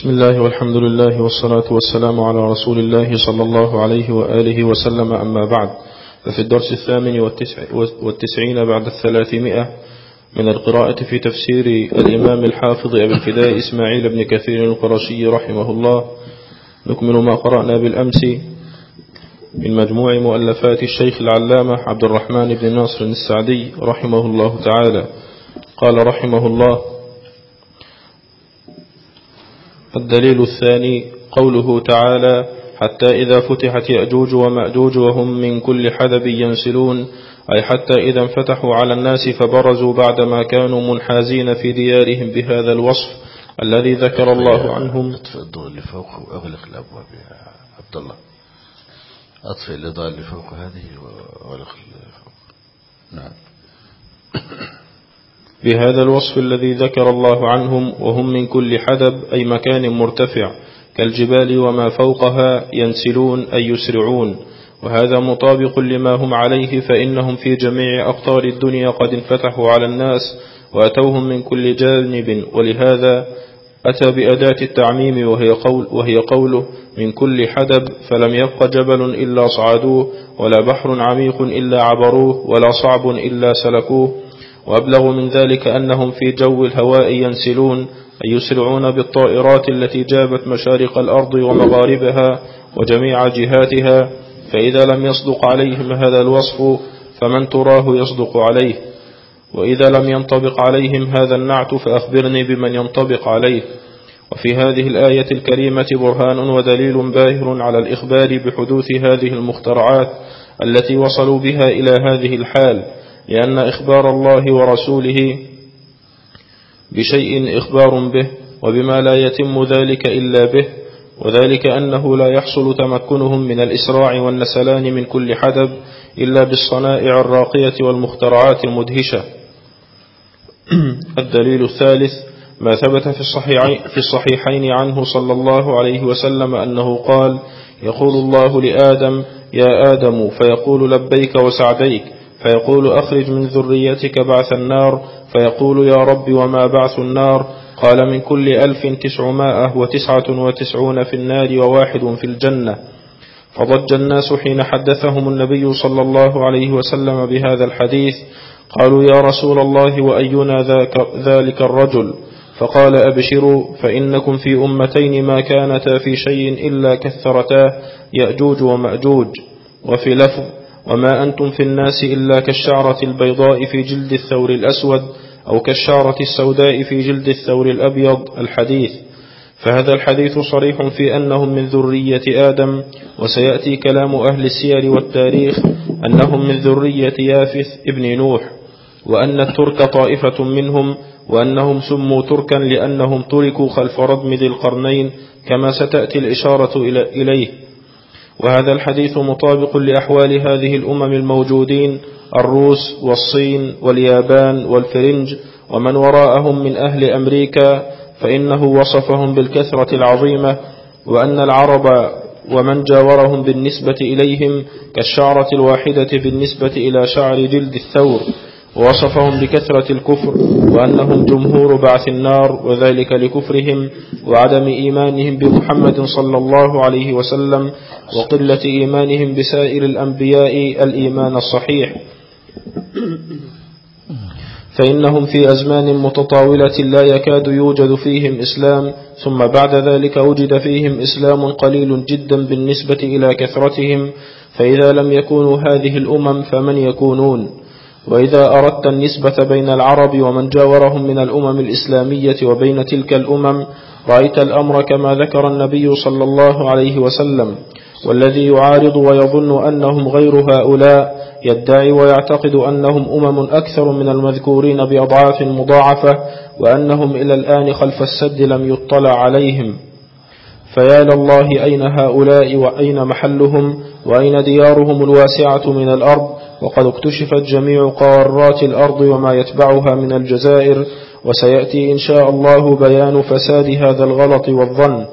بسم الله والحمد لله والصلاة والسلام على رسول الله صلى الله عليه وآله وسلم. أما بعد ففي الدرس الثامن والتسعين بعد الثلاثمائة من القراءة في تفسير الإمام الحافظ أبي الفداء إسماعيل بن كثير القرشي رحمه الله. نكمل ما قرأنا بالأمس من مجموع مؤلفات الشيخ العلامة عبد الرحمن بن ناصر السعدي رحمه الله تعالى. قال رحمه الله الدليل الثاني قوله تعالى حتى إذا فتحت يأجوج ومأجوج وهم من كل حدب ينسلون أي حتى إذا انفتحوا على الناس فبرزوا بعدما كانوا منحازين في ديارهم بهذا الوصف الذي ذكر الله عنهم. اطفئ الضوء اللي فوق وأغلق الأبواب يا عبد الله أطفئ الإضاءة اللي فوق هذه فوق نعم. بهذا الوصف الذي ذكر الله عنهم وهم من كل حدب أي مكان مرتفع كالجبال وما فوقها ينسلون أي يسرعون. وهذا مطابق لما هم عليه فإنهم في جميع أقطار الدنيا قد انفتحوا على الناس وأتوهم من كل جانب. ولهذا أتى بأداة التعميم وهي, قول وهي قوله من كل حدب فلم يبق جبل إلا صعدوه ولا بحر عميق إلا عبروه ولا صعب إلا سلكوه. وأبلغ من ذلك أنهم في جو الهواء ينسلون أي يسرعون بالطائرات التي جابت مشارق الأرض ومغاربها وجميع جهاتها فإذا لم يصدق عليهم هذا الوصف فمن تراه يصدق عليه. وإذا لم ينطبق عليهم هذا النعت فأخبرني بمن ينطبق عليه. وفي هذه الآية الكريمة برهان ودليل باهر على الإخبار بحدوث هذه المخترعات التي وصلوا بها إلى هذه الحال. لأن إخبار الله ورسوله بشيء إخبار به وبما لا يتم ذلك إلا به وذلك أنه لا يحصل تمكنهم من الإسراع والنسلان من كل حدب إلا بالصنائع الراقية والمخترعات المدهشة. الدليل الثالث ما ثبت في في الصحيحين عنه صلى الله عليه وسلم أنه قال يقول الله لآدم يا آدم فيقول لبيك وسعديك. فيقول أخرج من ذريتك بعث النار فيقول يا رب وما بعث النار؟ قال من كل ألف تسعمائة وتسعة وتسعون في النار وواحد في الجنة. فضج الناس حين حدثهم النبي صلى الله عليه وسلم بهذا الحديث قالوا يا رسول الله وأينا ذاك ذلك الرجل؟ فقال أبشروا فإنكم في أمتين ما كانتا في شيء إلا كثرتا يأجوج ومأجوج. وفي لفظ وما أنتم في الناس إلا كالشعرة البيضاء في جلد الثور الأسود أو كالشعرة السوداء في جلد الثور الأبيض الحديث. فهذا الحديث صريح في أنهم من ذرية آدم وسيأتي كلام أهل السير والتاريخ أنهم من ذرية يافث ابن نوح وأن الترك طائفة منهم وأنهم سموا تركا لأنهم تركوا خلف ردم ذي القرنين كما ستأتي الإشارة إليه. وهذا الحديث مطابق لأحوال هذه الأمم الموجودين الروس والصين واليابان والفرنج ومن وراءهم من أهل أمريكا فإنه وصفهم بالكثرة العظيمة وأن العرب ومن جاورهم بالنسبة إليهم كالشعرة الواحدة بالنسبة إلى شعر جلد الثور. ووصفهم بكثرة الكفر وأنهم جمهور بعث النار وذلك لكفرهم وعدم إيمانهم بمحمد صلى الله عليه وسلم وقلة إيمانهم بسائر الأنبياء الإيمان الصحيح. فإنهم في أزمان متطاولة لا يكاد يوجد فيهم إسلام ثم بعد ذلك وجد فيهم إسلام قليل جدا بالنسبة إلى كثرتهم فإذا لم يكونوا هذه الأمم فمن يكونون؟ وإذا أردت النسبة بين العرب ومن جاورهم من الأمم الإسلامية وبين تلك الأمم رأيت الأمر كما ذكر النبي صلى الله عليه وسلم. والذي يعارض ويظن أنهم غير هؤلاء يدعي ويعتقد أنهم أمم أكثر من المذكورين بأضعاف مضاعفة وأنهم إلى الآن خلف السد لم يطلع عليهم. فيا لله أين هؤلاء وأين محلهم وأين ديارهم الواسعة من الأرض؟ وقد اكتشفت جميع قارات الأرض وما يتبعها من الجزائر وسيأتي إن شاء الله بيان فساد هذا الغلط والظن.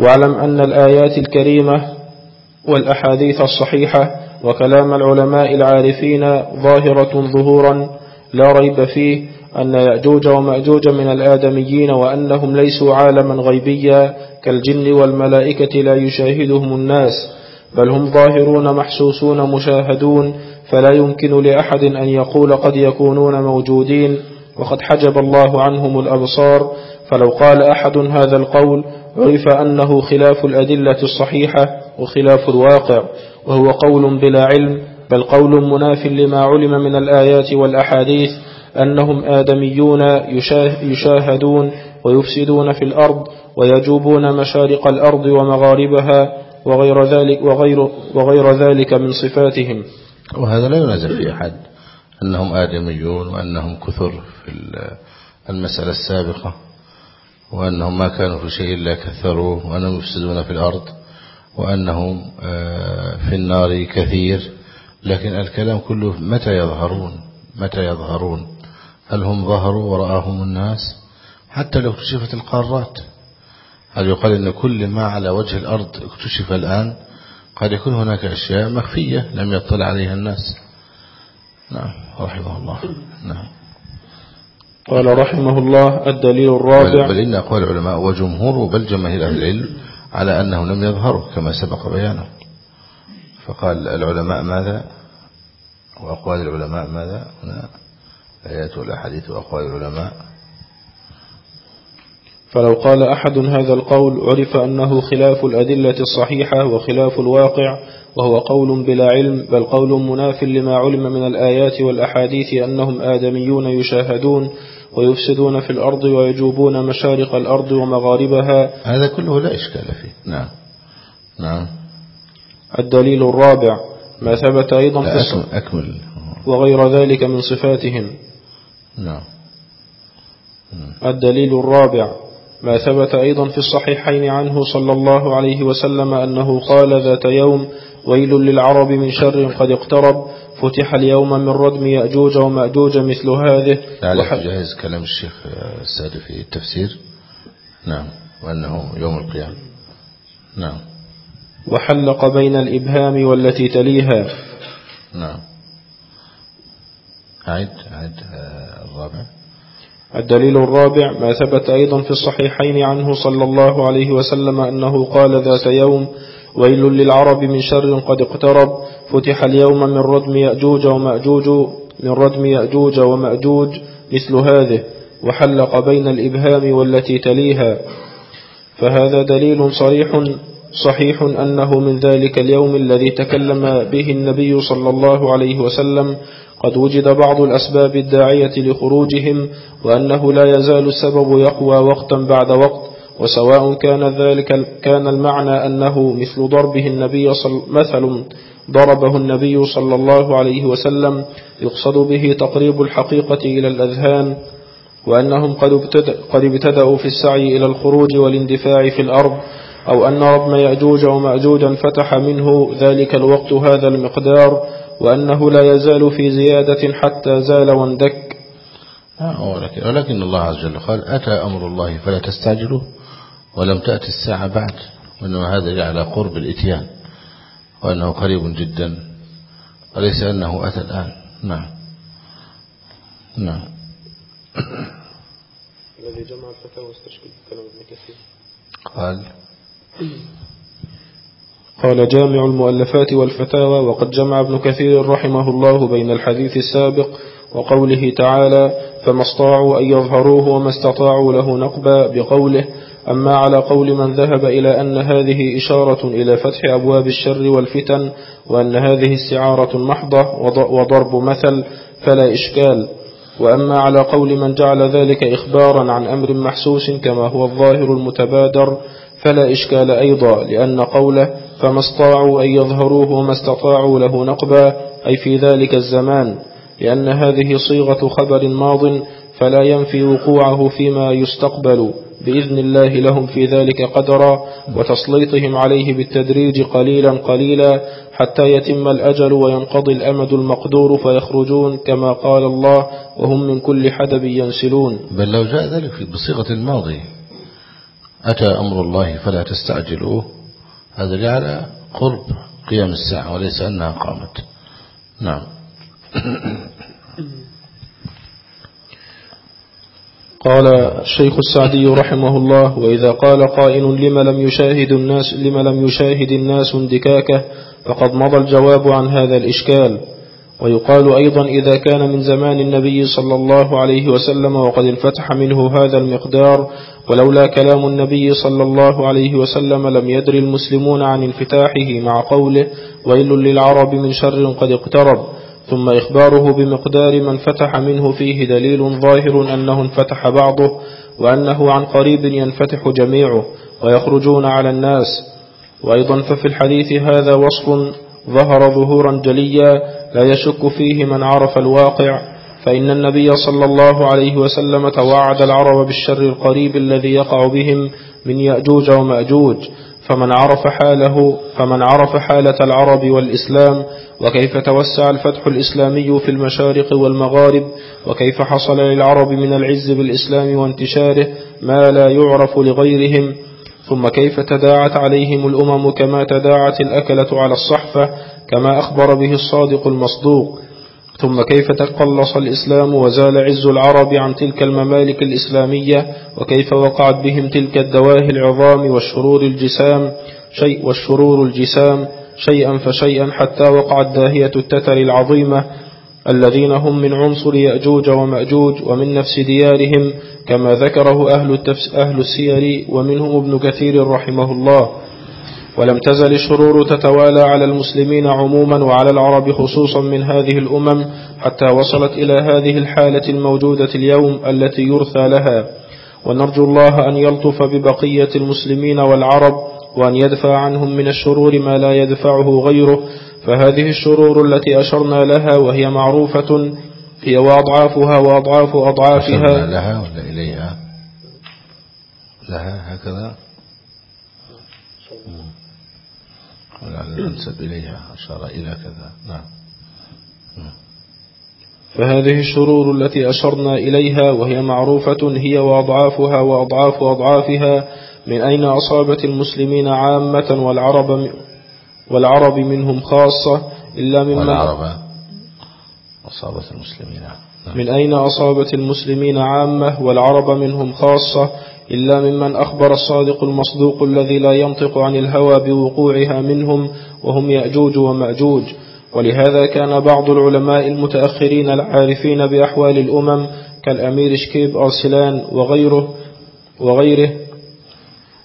واعلم أن الآيات الكريمة والأحاديث الصحيحة وكلام العلماء العارفين ظاهرة ظهورا لا ريب فيه أن يأجوج ومأجوج من الآدميين وأنهم ليسوا عالما غيبيا كالجن والملائكة لا يشاهدهم الناس. بل هم ظاهرون محسوسون مشاهدون فلا يمكن لأحد أن يقول قد يكونون موجودين وقد حجب الله عنهم الأبصار. فلو قال أحد هذا القول عرف أنه خلاف الأدلة الصحيحة وخلاف الواقع وهو قول بلا علم بل قول مناف لما علم من الآيات والأحاديث أنهم آدميون يشاهدون ويفسدون في الأرض ويجوبون مشارق الأرض ومغاربها وغير ذلك, وغير, وغير ذلك من صفاتهم. وهذا لا ينازع في أحد. أنهم آدميون وأنهم كثر في المسألة السابقة وأنهم ما كانوا في شيء إلا كثروا وأنهم يفسدون في الأرض وأنهم آه، في النار كثير. لكن الكلام كله متى يظهرون؟ متى يظهرون؟ هل هم ظهروا ورآهم الناس؟ حتى لو اكتشفت القارات. هل يقال أن كل ما على وجه الأرض اكتشف الآن قد يكون هناك أشياء مخفية لم يطلع عليها الناس. نعم رحمه الله. نعم. قال رحمه الله الدليل الرابع. بل إن أقوال العلماء وجمهور بل جماهير أهل العلم على أنه لم يظهروا كما سبق بيانه. فقال العلماء ماذا؟ وأقوال العلماء ماذا؟ هنا الآيات والأحاديث وأقوال العلماء. فلو قال أحد هذا القول عرف أنه خلاف الأدلة الصحيحة وخلاف الواقع وهو قول بلا علم بل قول مناف لما علم من الآيات والأحاديث أنهم آدميون يشاهدون ويفسدون في الأرض ويجوبون مشارق الأرض ومغاربها. هذا كله لا إشكال فيه. نعم. نعم. الدليل الرابع ما ثبت أيضا في أكمل, أكمل. وغير ذلك من صفاتهم. نعم. الدليل الرابع ما ثبت أيضا في الصحيحين عنه صلى الله عليه وسلم أنه قال ذات يوم ويل للعرب من شر قد اقترب فتح اليوم من ردم يأجوج ومأجوج مثل هذه. لعلك جاهز كلام الشيخ السادة في التفسير. نعم وأنه يوم القيامة. نعم. وحلق بين الإبهام والتي تليها. نعم. عد عد آه، الرابع. الدليل الرابع ما ثبت أيضا في الصحيحين عنه صلى الله عليه وسلم أنه قال ذات يوم ويل للعرب من شر قد اقترب فتح اليوم من ردم يأجوج ومأجوج من ردم يأجوج ومأجوج مثل هذه وحلق بين الإبهام والتي تليها. فهذا دليل صريح صحيح أنه من ذلك اليوم الذي تكلم به النبي صلى الله عليه وسلم قد وجد بعض الأسباب الداعية لخروجهم وأنه لا يزال السبب يقوى وقتا بعد وقت وسواء كان ذلك كان المعنى أنه مثل ضربه النبي صل مثل ضربه النبي صلى الله عليه وسلم يقصد به تقريب الحقيقة إلى الأذهان وأنهم قد ابتدأوا في السعي إلى الخروج والاندفاع في الأرض أو أن ربم يأجوج ومأجوجا فتح منه ذلك الوقت هذا المقدار وأنه لا يزال في زيادة حتى زال واندك ولكن الله عز وجل قال أتى أمر الله فلا تستعجلوا ولم تأتي الساعة بعد وإنما هذا على قرب الإتيان وأنه قريب جدا وليس أنه أتى الآن. نعم. نعم. الذي جمع الفتاوى واستشكل كلام ابن كثير. قال قال جامع المؤلفات والفتاوى وقد جمع ابن كثير رحمه الله بين الحديث السابق وقوله تعالى فما استطاعوا أن يظهروه وما استطاعوا له نقبا بقوله أما على قول من ذهب إلى أن هذه إشارة إلى فتح أبواب الشر والفتن وأن هذه استعارة محضة وضرب مثل فلا إشكال. وأما على قول من جعل ذلك إخبارا عن أمر محسوس كما هو الظاهر المتبادر فلا إشكال أيضا لأن قوله فما استطاعوا أن يظهروه وما استطاعوا له نقبا أي في ذلك الزمان لأن هذه صيغة خبر ماض فلا ينفي وقوعه فيما يستقبل. بإذن الله لهم في ذلك قدرا وتسليطهم عليه بالتدريج قليلا قليلا حتى يتم الأجل وينقضي الأمد المقدور فيخرجون كما قال الله وهم من كل حدب ينسلون. بل لو جاء ذلك بصيغة الماضي أتى أمر الله فلا تستعجلوه. هذا على قرب قيام الساعة وليس أنها قامت. نعم. قال الشيخ السعدي رحمه الله وإذا قال قائل لم لم يشاهد الناس لم لم يشاهد الناس اندكاكه فقد مضى الجواب عن هذا الإشكال. ويقال أيضا إذا كان من زمان النبي صلى الله عليه وسلم وقد انفتح منه هذا المقدار ولولا كلام النبي صلى الله عليه وسلم لم يدر المسلمون عن انفتاحه مع قوله ويل للعرب من شر قد اقترب ثم إخباره بمقدار من فتح منه فيه دليل ظاهر أنه انفتح بعضه وأنه عن قريب ينفتح جميعه ويخرجون على الناس. وأيضا ففي الحديث هذا وصف ظهر ظهورا جليا لا يشك فيه من عرف الواقع فإن النبي صلى الله عليه وسلم توعد العرب بالشر القريب الذي يقع بهم من يأجوج ومأجوج فمن عرف حاله فمن عرف حالة العرب والإسلام وكيف توسع الفتح الإسلامي في المشارق والمغارب وكيف حصل للعرب من العز بالإسلام وانتشاره ما لا يعرف لغيرهم ثم كيف تداعت عليهم الأمم كما تداعت الأكلة على الصحفة كما أخبر به الصادق المصدوق. ثم كيف تقلص الإسلام وزال عز العرب عن تلك الممالك الإسلامية؟ وكيف وقعت بهم تلك الدواهي العظام والشرور الجسام؟ شيء والشرور الجسام شيئا فشيئا حتى وقعت داهية التتر العظيمة. الذين هم من عنصر يأجوج ومأجوج ومن نفس ديارهم كما ذكره أهل, أهل السير ومنهم ابن كثير رحمه الله. ولم تزل الشرور تتوالى على المسلمين عموما وعلى العرب خصوصا من هذه الأمم حتى وصلت إلى هذه الحالة الموجودة اليوم التي يرثى لها. ونرجو الله أن يلطف ببقية المسلمين والعرب وأن يدفع عنهم من الشرور ما لا يدفعه غيره. فهذه الشرور التي أشرنا لها وهي معروفة هي وأضعافها وأضعاف أضعافها. لها ولا إليها؟ لها هكذا؟ الأنسب إليها. أشار إلى كذا. نعم. فهذه الشرور التي أشرنا إليها وهي معروفة هي وأضعافها وأضعاف أضعافها. من أين أصابت المسلمين عامة والعرب والعرب منهم خاصة؟ إلا مما والعرب. أصابت المسلمين. نعم. من أين أصابت المسلمين عامة والعرب منهم خاصة؟ إلا ممن أخبر الصادق المصدوق الذي لا ينطق عن الهوى بوقوعها منهم وهم يأجوج ومأجوج. ولهذا كان بعض العلماء المتأخرين العارفين بأحوال الأمم كالأمير شكيب أرسلان وغيره وغيره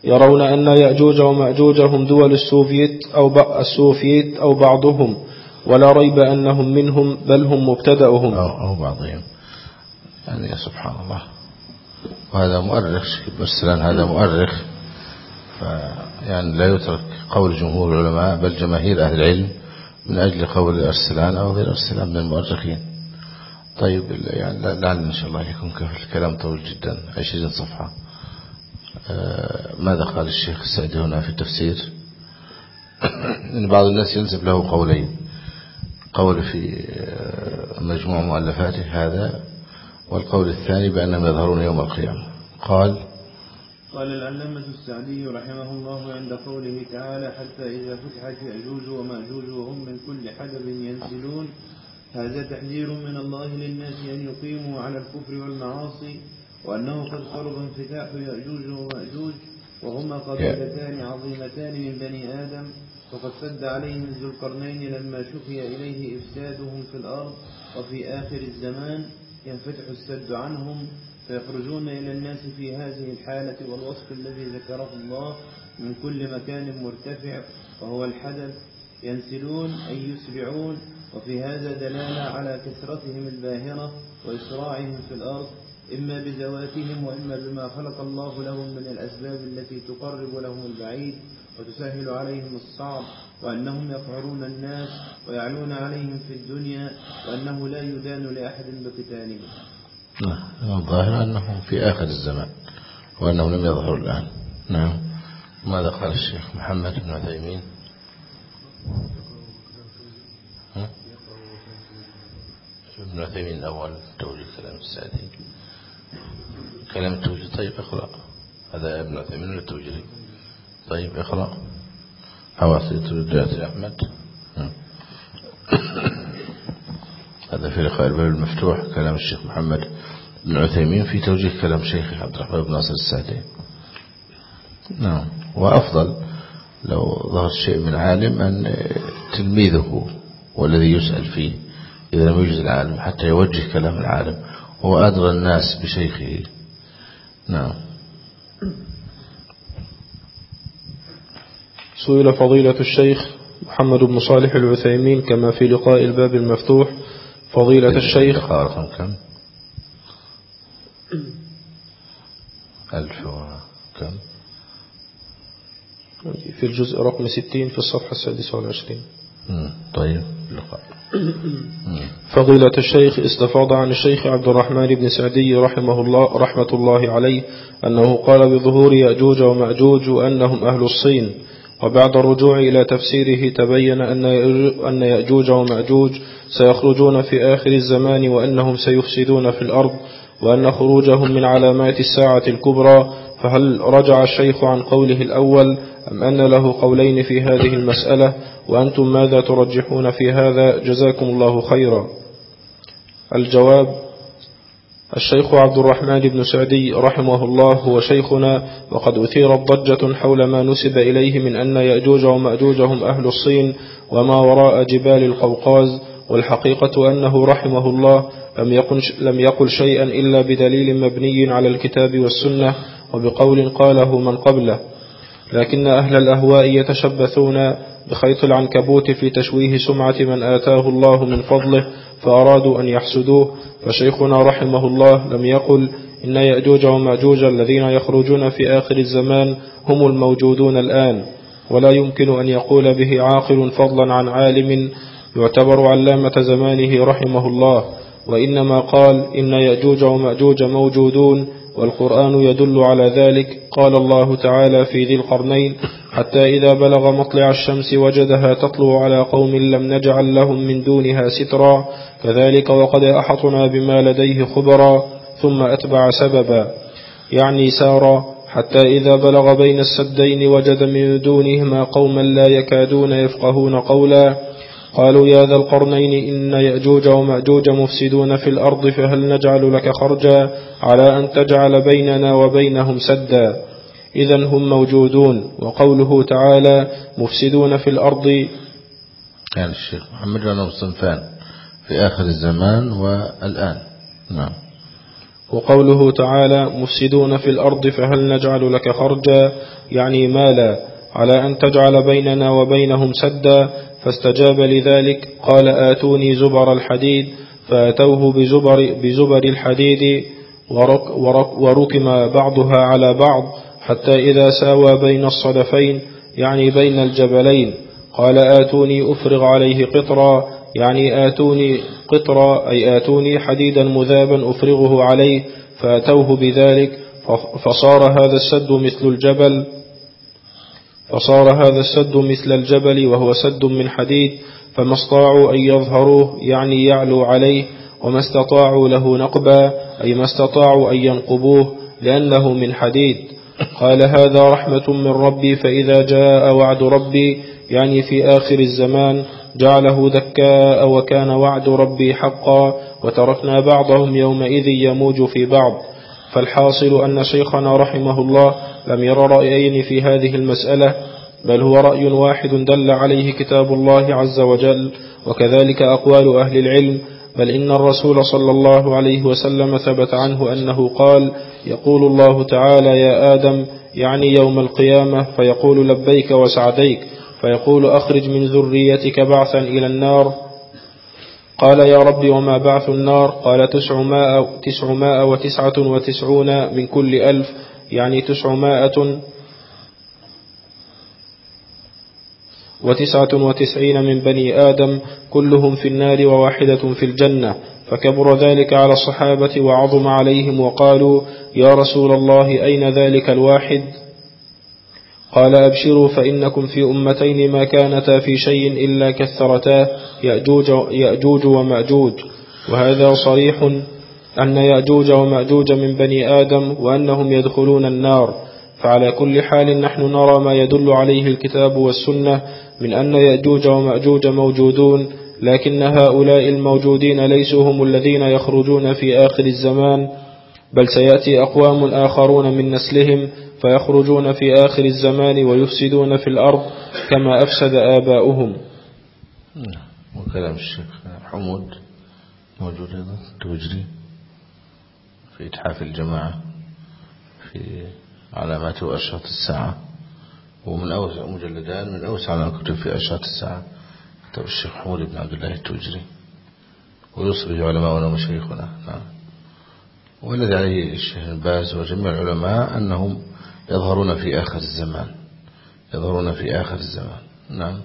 يرون أن يأجوج ومأجوج هم دول السوفيت أو السوفيت أو بعضهم ولا ريب أنهم منهم بل هم مبتدأهم. أو, بعضهم. يعني سبحان الله. وهذا مؤرخ أرسلان هذا مؤرخ. يعني لا يترك قول جمهور العلماء بل جماهير أهل العلم من أجل قول أرسلان أو غير أرسلان من المؤرخين. طيب يعني لعل إن شاء الله يكون الكلام طويل جدا. عشرين صفحة. آه، ماذا قال الشيخ السعدي هنا في التفسير؟ إن بعض الناس ينسب له قولين. قول في آه، مجموع مؤلفاته هذا والقول الثاني بأنهم يظهرون يوم القيامة. قال قال العلامة السعدي رحمه الله عند قوله تعالى حتى إذا فتحت يأجوج ومأجوج وهم من كل حدب ينسلون هذا تحذير من الله للناس أن يقيموا على الكفر والمعاصي وأنه قد قرب انفتاح يأجوج ومأجوج وهما قبيلتان عظيمتان من بني آدم وقد سد عليهم ذو القرنين لما شفي إليه إفسادهم في الأرض وفي آخر الزمان. ينفتح السد عنهم فيخرجون إلى الناس في هذه الحالة والوصف الذي ذكره الله من كل مكان مرتفع وهو الحدث ينسلون أي يسرعون وفي هذا دلالة على كثرتهم الباهرة وإسراعهم في الأرض إما بذواتهم وإما بما خلق الله لهم من الأسباب التي تقرب لهم البعيد وتسهل عليهم الصعب. وأنهم يقهرون الناس ويعلون عليهم في الدنيا وأنه لا يدان لأحد بقتالهم. نعم الظاهر أنهم في آخر الزمان وأنهم لم يظهروا الآن. نعم. ماذا قال الشيخ محمد بن عثيمين؟ ابن عثيمين الأول توجيه كلام السعدي كلام التوجيه طيب اقرأ. هذا ابن عثيمين ولا التوجيه؟ طيب اقرأ. حواصية رجاء أحمد. هذا في لقاء الباب المفتوح كلام الشيخ محمد ابن عثيمين في توجيه كلام شيخ عبد الرحمن بن ناصر السعدي نعم. وأفضل لو ظهر شيء من عالم أن تلميذه والذي يسأل فيه إذا لم يوجد العالم حتى يوجه كلام العالم. هو أدرى الناس بشيخه. نعم. سئل فضيلة الشيخ محمد بن صالح العثيمين كما في لقاء الباب المفتوح. فضيلة الشيخ. كم؟ ألف وكم؟ في الجزء رقم 60 في الصفحة السادسة والعشرين. طيب لقاء. فضيلة الشيخ استفاض عن الشيخ عبد الرحمن بن سعدي رحمه الله رحمة الله عليه أنه قال بظهور يأجوج ومأجوج وأنهم أهل الصين. وبعد الرجوع إلى تفسيره تبين أن يأجوج ومأجوج سيخرجون في آخر الزمان وأنهم سيفسدون في الأرض وأن خروجهم من علامات الساعة الكبرى فهل رجع الشيخ عن قوله الأول أم أن له قولين في هذه المسألة؟ وأنتم ماذا ترجحون في هذا؟ جزاكم الله خيرا. الجواب الشيخ عبد الرحمن بن سعدي رحمه الله هو شيخنا وقد أثيرت ضجة حول ما نسب إليه من أن يأجوج ومأجوج هم أهل الصين وما وراء جبال القوقاز والحقيقة أنه رحمه الله لم يقل, لم يقل شيئا إلا بدليل مبني على الكتاب والسنة وبقول قاله من قبله. لكن أهل الأهواء يتشبثون بخيط العنكبوت في تشويه سمعة من آتاه الله من فضله فأرادوا أن يحسدوه فشيخنا رحمه الله لم يقل إن يأجوج ومأجوج الذين يخرجون في آخر الزمان هم الموجودون الآن ولا يمكن أن يقول به عاقل فضلا عن عالم يعتبر علامة زمانه رحمه الله وإنما قال إن يأجوج ومأجوج موجودون والقرآن يدل على ذلك قال الله تعالى في ذي القرنين حتى إذا بلغ مطلع الشمس وجدها تطلع على قوم لم نجعل لهم من دونها سترا. كذلك وقد أحطنا بما لديه خبرا ثم أتبع سببا. يعني سارا حتى إذا بلغ بين السدين وجد من دونهما قوما لا يكادون يفقهون قولا. قالوا يا ذا القرنين إن يأجوج ومأجوج مفسدون في الأرض فهل نجعل لك خرجا على أن تجعل بيننا وبينهم سدا؟ إذا هم موجودون وقوله تعالى مفسدون في الأرض. يعني الشيخ محمد لنا صنفان في آخر الزمان والآن. نعم. وقوله تعالى مفسدون في الأرض فهل نجعل لك خرجا؟ يعني مالا على أن تجعل بيننا وبينهم سدا. فاستجاب لذلك قال آتوني زبر الحديد فأتوه بزبر, بزبر الحديد ورك ورك وركم بعضها على بعض. حتى إذا ساوى بين الصدفين يعني بين الجبلين. قال آتوني أفرغ عليه قطرا يعني آتوني قطرا أي آتوني حديدا مذابا أفرغه عليه فأتوه بذلك فصار هذا السد مثل الجبل فصار هذا السد مثل الجبل وهو سد من حديد فما استطاعوا أن يظهروه يعني يعلوا عليه وما استطاعوا له نقبا أي ما استطاعوا أن ينقبوه لأنه من حديد. قال هذا رحمة من ربي فإذا جاء وعد ربي يعني في آخر الزمان جعله ذكاء وكان وعد ربي حقا وتركنا بعضهم يومئذ يموج في بعض. فالحاصل أن شيخنا رحمه الله لم ير رأيين في هذه المسألة بل هو رأي واحد دل عليه كتاب الله عز وجل وكذلك أقوال أهل العلم بل إن الرسول صلى الله عليه وسلم ثبت عنه أنه قال يقول الله تعالى يا آدم يعني يوم القيامة فيقول لبيك وسعديك فيقول أخرج من ذريتك بعثا إلى النار. قال يا رب وما بعث النار؟ قال تسعمائة, تسعمائة وتسعة وتسعون من كل ألف يعني تسعمائة وتسعة وتسعين من بني آدم كلهم في النار وواحدة في الجنة فكبر ذلك على الصحابة وعظم عليهم وقالوا يا رسول الله أين ذلك الواحد؟ قال أبشروا فإنكم في أمتين ما كانتا في شيء إلا كثرتا يأجوج, يأجوج ومأجوج وهذا صريح أن يأجوج ومأجوج من بني آدم وأنهم يدخلون النار. فعلى كل حال نحن نرى ما يدل عليه الكتاب والسنة من أن يأجوج ومأجوج موجودون لكن هؤلاء الموجودين ليسوا هم الذين يخرجون في آخر الزمان بل سيأتي أقوام آخرون من نسلهم فيخرجون في آخر الزمان ويفسدون في الأرض كما أفسد آباؤهم. نعم وكلام الشيخ حمود موجود أيضا توجري في إتحاف الجماعة في علامات وأشراط الساعة. ومن أوسع مجلدان من أوسع ما كتب في أشراط الساعة. كتب الشيخ حمود بن عبد الله التوجري ويصبح علماؤنا ومشايخنا. نعم. والذي عليه الشيخ الباز وجميع العلماء أنهم يظهرون في آخر الزمان. يظهرون في آخر الزمان. نعم.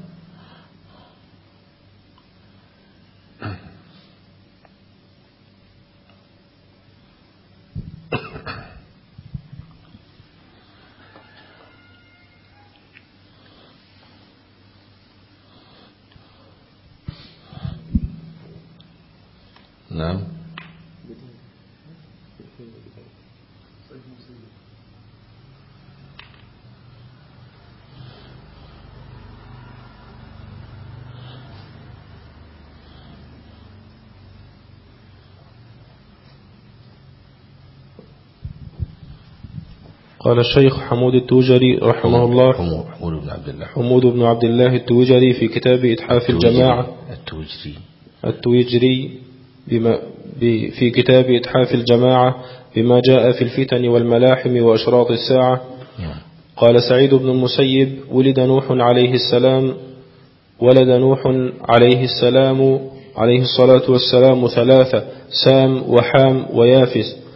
قال الشيخ حمود التويجري رحمه الله. حمود بن عبد الله. حمود بن عبد الله التويجري في كتاب إتحاف الجماعة. التوجري. التويجري بما في كتاب إتحاف الجماعة بما جاء في الفتن والملاحم وأشراط الساعة. نعم. قال سعيد بن المسيب ولد نوح عليه السلام ولد نوح عليه السلام عليه الصلاة والسلام ثلاثة سام وحام ويافث.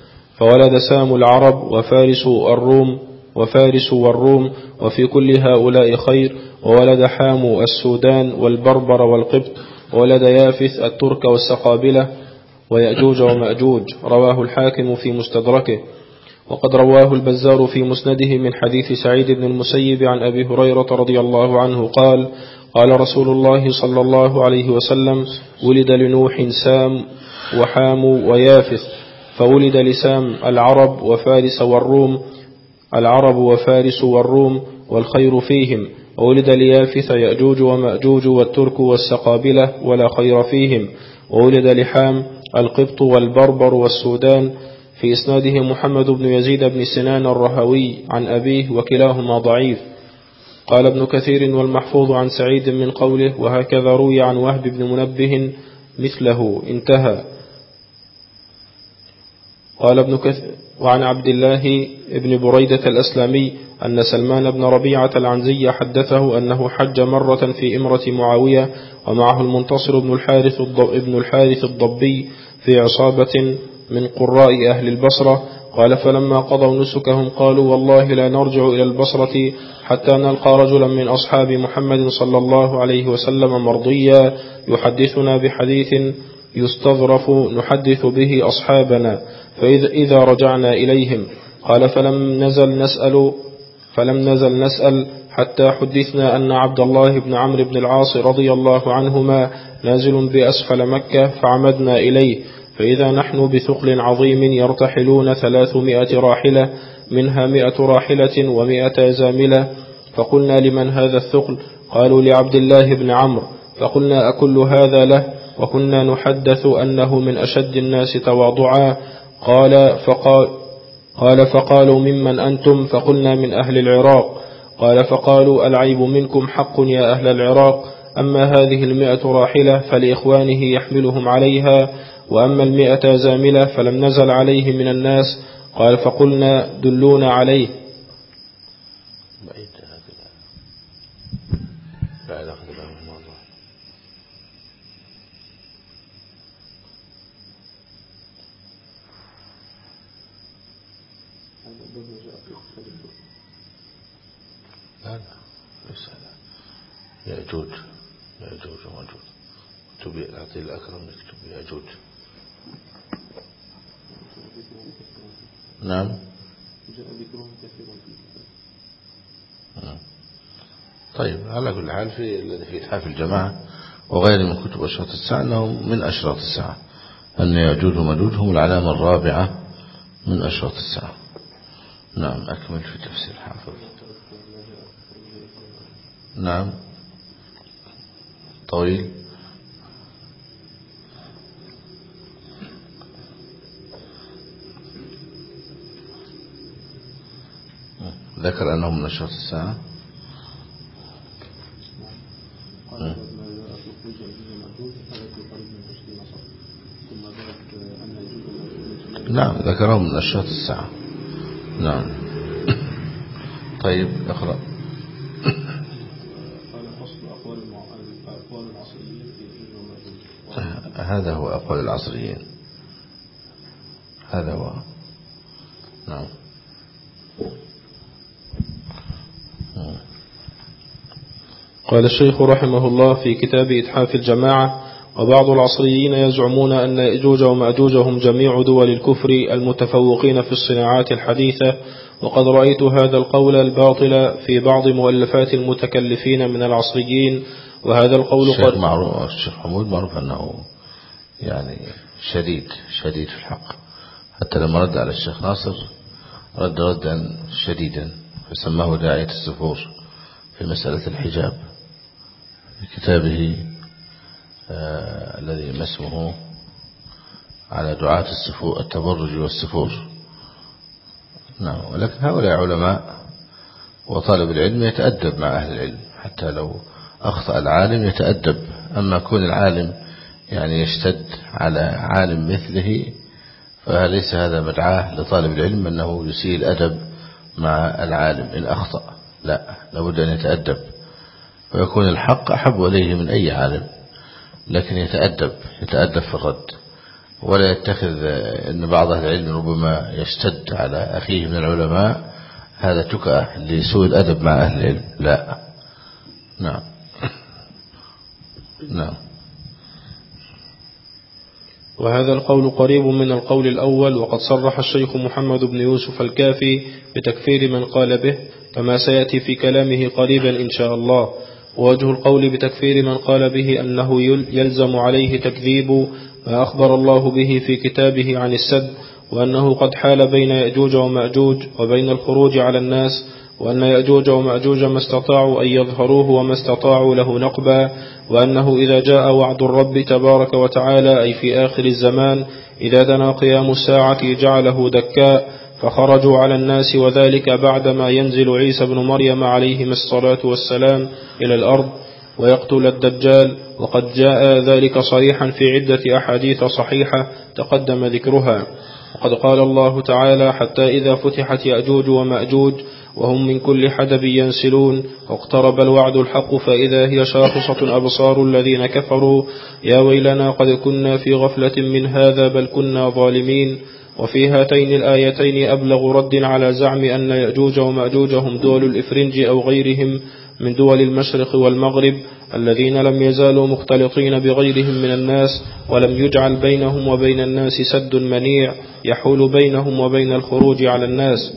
فولد سام العرب وفارس الروم وفارس والروم وفي كل هؤلاء خير وولد حام السودان والبربر والقبط وولد يافث الترك والصقالبة ويأجوج ومأجوج رواه الحاكم في مستدركه. وقد رواه البزار في مسنده من حديث سعيد بن المسيب عن أبي هريرة رضي الله عنه قال قال رسول الله صلى الله عليه وسلم ولد لنوح سام وحام ويافث. فولد لسام العرب وفارس والروم العرب وفارس والروم والخير فيهم. وولد ليافث يأجوج ومأجوج والترك والصقالبة ولا خير فيهم. وولد لحام القبط والبربر والسودان. في إسناده محمد بن يزيد بن سنان الرهاوي عن أبيه وكلاهما ضعيف. قال ابن كثير والمحفوظ عن سعيد من قوله وهكذا روي عن وهب بن منبه مثله. انتهى. قال ابن كثير وعن عبد الله بن بريدة الأسلامي أن سلمان بن ربيعة العنزي حدثه أنه حج مرة في إمرة معاوية ومعه المنتصر بن الحارث ابن الحارث الضبي في عصابة من قراء أهل البصرة. قال فلما قضوا نسكهم قالوا والله لا نرجع إلى البصرة حتى نلقى رجلا من أصحاب محمد صلى الله عليه وسلم مرضيا يحدثنا بحديث يستظرف نحدث به أصحابنا. فإذا إذا رجعنا إليهم قال فلم نزل نسأل فلم نزل نسأل حتى حدثنا أن عبد الله بن عمرو بن العاص رضي الله عنهما نازل بأسفل مكة فعمدنا إليه. فإذا نحن بثقل عظيم يرتحلون ثلاثمائة راحلة منها مئة راحلة ومئة زاملة. فقلنا لمن هذا الثقل؟ قالوا لعبد الله بن عمرو. فقلنا أكل هذا له؟ وكنا نحدث أنه من أشد الناس تواضعا. قال فقال قال فقالوا ممن أنتم فقلنا من أهل العراق قال فقالوا العيب منكم حق يا أهل العراق أما هذه المئة راحلة فلإخوانه يحملهم عليها وأما المئة زاملة فلم نزل عليه من الناس قال فقلنا دلونا عليه بعيد هكذا لا علاقة له بالموضوع لا لا ليس لا يأجوج يأجوج ومأجوج أعطي الأكرم يكتب يأجوج نعم. مم. طيب على كل حال في الذي في إتحاف الجماعة وغير من كتب أشراط الساعة أنهم من أشراط الساعة. أن يأجوج ومأجوج هم العلامة الرابعة من أشراط الساعة. نعم أكمل في تفسير حافظ نعم. طويل ذكر أنهم من أشراط الساعة قال ما جاء في خروج يأجوج ومأجوج هذا في قريب من عشرين صف ذكر أن يأجوج ومأجوج نعم ذكرهم من أشراط الساعة. نعم. طيب اقرأ. هذا هو أقوال العصريين. هذا هو. نعم. قال الشيخ رحمه الله في كتاب إتحاف الجماعة وبعض العصريين يزعمون أن يأجوج ومأجوج هم جميع دول الكفر المتفوقين في الصناعات الحديثة وقد رأيت هذا القول الباطل في بعض مؤلفات المتكلفين من العصريين وهذا القول الشيخ قد معروف الشيخ حمود معروف أنه يعني شديد شديد في الحق. حتى لما رد على الشيخ ناصر رد ردا شديدا فسماه داعية السفور في مسألة الحجاب. في كتابه آه الذي ما اسمه على دعاة السفور التبرج والسفور. نعم ولكن هؤلاء علماء وطالب العلم يتأدب مع أهل العلم حتى لو أخطأ العالم يتأدب. أما كون العالم يعني يشتد على عالم مثله فليس هذا مدعاة لطالب العلم أنه يسيء الأدب مع العالم. إن أخطأ لا لابد أن يتأدب. ويكون الحق أحب إليه من أي عالم لكن يتأدب يتأدب في الرد ولا يتخذ أن بعض أهل العلم ربما يشتد على أخيه من العلماء هذا تكأ لسوء الأدب مع أهل العلم. لا. نعم. نعم. وهذا القول قريب من القول الأول وقد صرح الشيخ محمد بن يوسف الكافي بتكفير من قال به كما سيأتي في كلامه قريبا إن شاء الله. ووجه القول بتكفير من قال به أنه يل- يلزم عليه تكذيب ما أخبر الله به في كتابه عن السد وأنه قد حال بين يأجوج ومأجوج وبين الخروج على الناس وأن يأجوج ومأجوج ما استطاعوا أن يظهروه وما استطاعوا له نقبا وأنه إذا جاء وعد الرب تبارك وتعالى أي في آخر الزمان إذا دنا قيام الساعة جعله دكاء فخرجوا على الناس وذلك بعدما ينزل عيسى بن مريم عليهم الصلاة والسلام إلى الأرض ويقتل الدجال. وقد جاء ذلك صريحا في عدة أحاديث صحيحة تقدم ذكرها. وقد قال الله تعالى حتى إذا فتحت يأجوج ومأجوج وهم من كل حدب ينسلون. واقترب الوعد الحق فإذا هي شاخصة أبصار الذين كفروا. يا ويلنا قد كنا في غفلة من هذا بل كنا ظالمين. وفي هاتين الآيتين أبلغ رد على زعم أن يأجوج ومأجوج هم دول الإفرنج أو غيرهم من دول المشرق والمغرب الذين لم يزالوا مختلطين بغيرهم من الناس ولم يجعل بينهم وبين الناس سد منيع يحول بينهم وبين الخروج على الناس.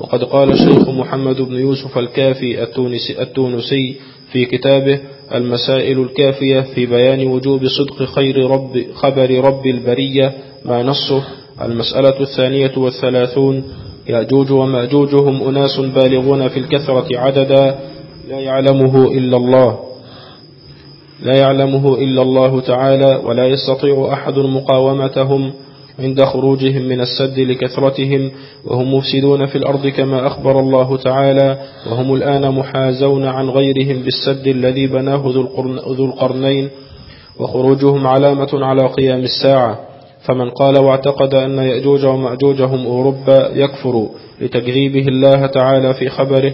وقد قال الشيخ محمد بن يوسف الكافي التونسي, التونسي في كتابه المسائل الكافية في بيان وجوب صدق خير رب خبر رب البرية ما نصه المسألة الثانية والثلاثون يأجوج ومأجوج هم أناس بالغون في الكثرة عددا لا يعلمه إلا الله. لا يعلمه إلا الله تعالى ولا يستطيع أحد مقاومتهم عند خروجهم من السد لكثرتهم وهم مفسدون في الأرض كما أخبر الله تعالى وهم الآن محازون عن غيرهم بالسد الذي بناه ذو القرن- ذو القرنين. وخروجهم علامة على قيام الساعة. فمن قال واعتقد أن يأجوج ومأجوج هم أوروبا يكفر لتكذيبه الله تعالى في خبره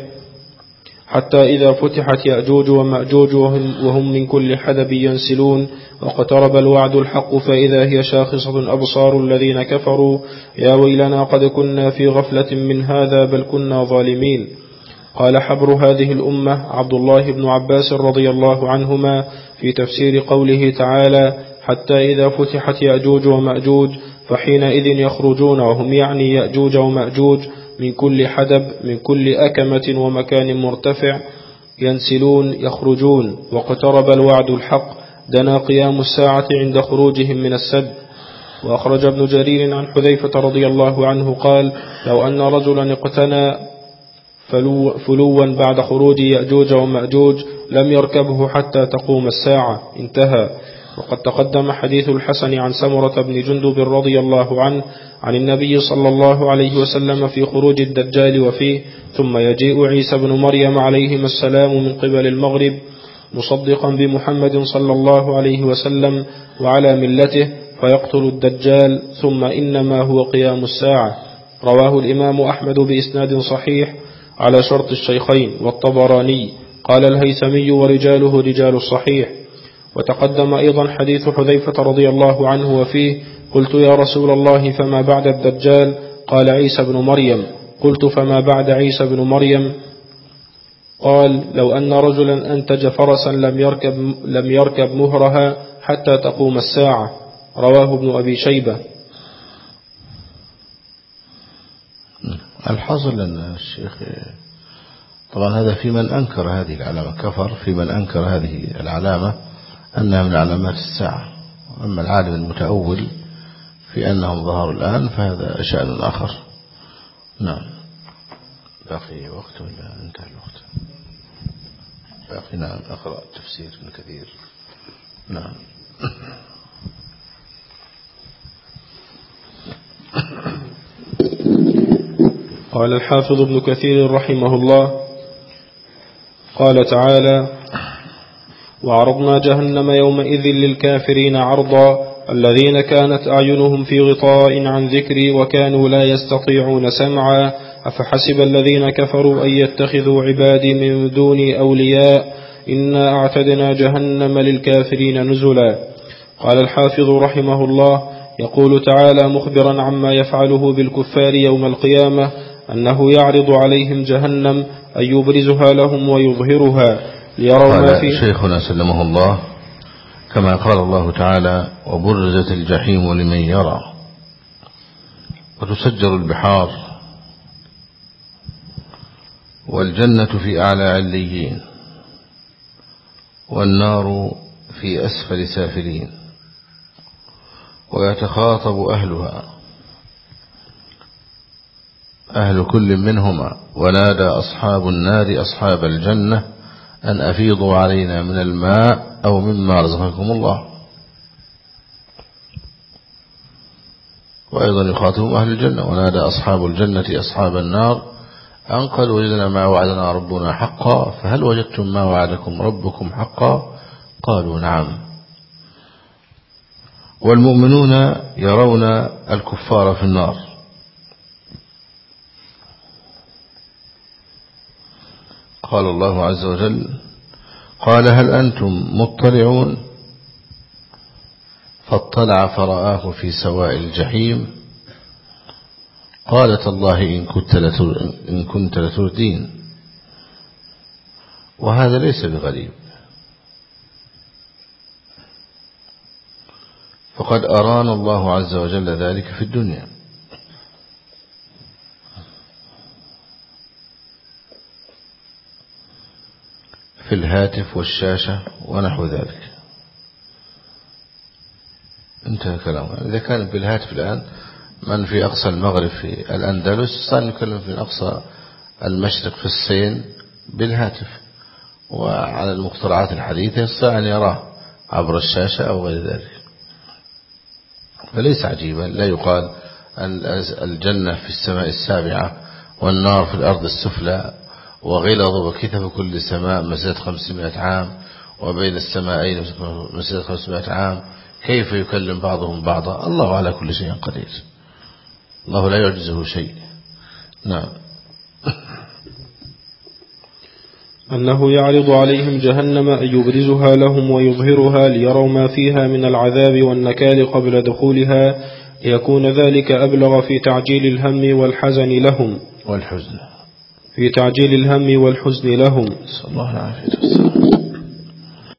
حتى إذا فتحت يأجوج ومأجوج وهم, وهم من كل حدب ينسلون واقترب الوعد الحق فإذا هي شاخصة أبصار الذين كفروا يا ويلنا قد كنا في غفلة من هذا بل كنا ظالمين. قال حبر هذه الأمة عبد الله بن عباس رضي الله عنهما في تفسير قوله تعالى حتى إذا فتحت يأجوج ومأجوج فحينئذ يخرجون وهم يعني يأجوج ومأجوج من كل حدب من كل أكمة ومكان مرتفع ينسلون يخرجون. واقترب الوعد الحق دنا قيام الساعة عند خروجهم من السد. وأخرج ابن جرير عن حذيفة رضي الله عنه قال لو أن رجلا اقتنى فلو فلوا بعد خروج يأجوج ومأجوج لم يركبه حتى تقوم الساعة. انتهى. وقد تقدم حديث الحسن عن سمرة بن جندب رضي الله عنه عن النبي صلى الله عليه وسلم في خروج الدجال وفيه ثم يجيء عيسى بن مريم عليهما السلام من قبل المغرب مصدقا بمحمد صلى الله عليه وسلم وعلى ملته فيقتل الدجال ثم إنما هو قيام الساعة. رواه الإمام أحمد بإسناد صحيح على شرط الشيخين والطبراني. قال الهيثمي ورجاله رجال الصحيح. وتقدم أيضا حديث حذيفة رضي الله عنه وفيه قلت يا رسول الله فما بعد الدجال؟ قال عيسى بن مريم. قلت فما بعد عيسى بن مريم؟ قال لو أن رجلا أنتج فرسا لم يركب, لم يركب مهرها حتى تقوم الساعة. رواه ابن أبي شيبة. الحاصل أن الشيخ طبعا هذا في من أنكر هذه العلامة كفر في من أنكر هذه العلامة. أنها من علامات الساعة. أما العالم المتأول في أنهم ظهروا الآن فهذا شأن آخر. نعم. باقي وقت ولا انتهى الوقت؟ باقي نعم. أقرأ تفسير كثير. نعم. قال الحافظ ابن كثير رحمه الله. قال تعالى وعرضنا جهنم يومئذ للكافرين عرضا الذين كانت أعينهم في غطاء عن ذكري وكانوا لا يستطيعون سمعا أفحسب الذين كفروا أن يتخذوا عبادي من دوني أولياء إنا أعتدنا جهنم للكافرين نزلا قال الحافظ رحمه الله يقول تعالى مخبرا عما يفعله بالكفار يوم القيامة أنه يعرض عليهم جهنم أن يبرزها لهم ويظهرها ليروا ما فيه. شيخنا سلمه الله كما قال الله تعالى وبرزت الجحيم لمن يرى. وتسجر البحار. والجنة في أعلى عليين. والنار في أسفل سافلين. ويتخاطب أهلها. أهل كل منهما. ونادى أصحاب النار أصحاب الجنة. أن أفيضوا علينا من الماء أو مما رزقكم الله. وأيضا يخاطبهم أهل الجنة. ونادى أصحاب الجنة أصحاب النار أن قد وجدنا ما وعدنا ربنا حقا فهل وجدتم ما وعدكم ربكم حقا؟ قالوا نعم. والمؤمنون يرون الكفار في النار. قال الله عز وجل قال هل أنتم مطلعون فاطلع فرآه في سواء الجحيم قالت الله إن كنت, إن كنت لتردين وهذا ليس بغريب فقد أرانا الله عز وجل ذلك في الدنيا في الهاتف والشاشة ونحو ذلك. انتهى كلامه. إذا كان بالهاتف الآن من في أقصى المغرب في الأندلس صار يكلم في أقصى المشرق في الصين بالهاتف. وعلى المخترعات الحديثة يستطيع أن يراه عبر الشاشة أو غير ذلك. فليس عجيبا لا يقال الجنة في السماء السابعة والنار في الأرض السفلى وغلظ وكتف كل سماء مسيرة خمسمائة عام وبين السماءين مسيرة خمسمائة عام كيف يكلم بعضهم بعضا؟ الله على كل شيء قدير. الله لا يعجزه شيء. نعم. أنه يعرض عليهم جهنم أن يبرزها لهم ويظهرها ليروا ما فيها من العذاب والنكال قبل دخولها ليكون ذلك أبلغ في تعجيل الهم والحزن لهم. والحزن. في تعجيل الهم والحزن لهم. صلى الله عليه وسلم.